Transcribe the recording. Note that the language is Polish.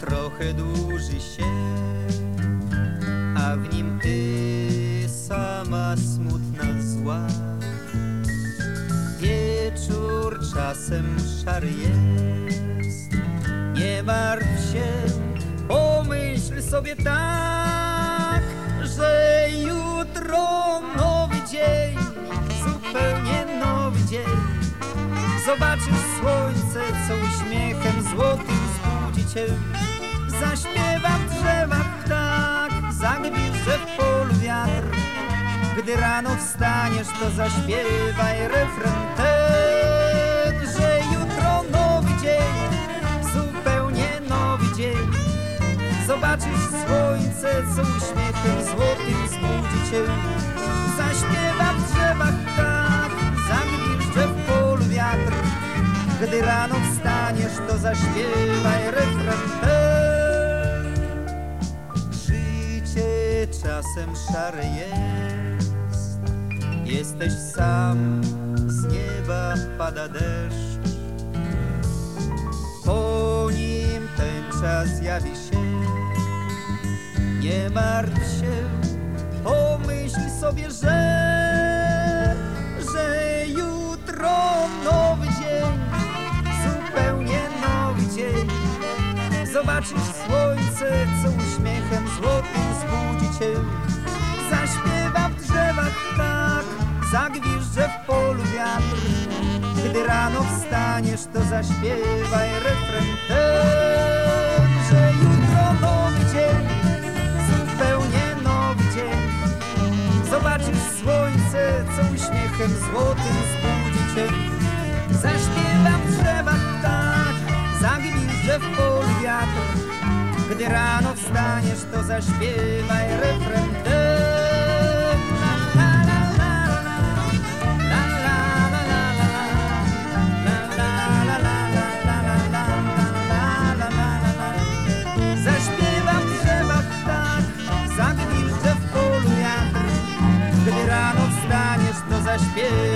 trochę dłuży się, a w nim ty sama smutna zła. Wieczór czasem szary jest, nie martw się, pomyśl sobie tak, że jutro nowy dzień, zupełnie nowy dzień. Zobaczysz słońce, co uśmiechem złotym zbudzi cię. Zaśpiewa w drzewach ptak, zagwizdże w polu wiatr. Gdy rano wstaniesz, to zaśpiewaj refren ten, że jutro nowy dzień, zupełnie nowy dzień. Zobaczysz słońce, co uśmiechem złotym zbudzi cię. Zaśpiewa w drzewach ptak, zagwizdże w polu wiatr. Gdy rano wstaniesz, to zaśpiewaj refren ten. Czasem szare jest, jesteś sam, z nieba pada deszcz. Po nim ten czas jawi się, nie martw się, pomyśl sobie, że Zobaczysz słońce, co uśmiechem złotym zbudzi cię. Zaśpiewa w drzewach tak, zagwizdże w polu wiatr. Gdy rano wstaniesz, to zaśpiewaj refren ten, że jutro nowy dzień, zupełnie nowy dzień. Zobaczysz słońce, co uśmiechem złotym zbudzi cię. Zaśpiewa w drzewach tak, zagwizdże w polu gdy rano wstaniesz, to zaśpiewaj refren Zaśpiewam drzewa tak, zagwilże w polu wiatr Gdy rano wstaniesz, to zaśpiewaj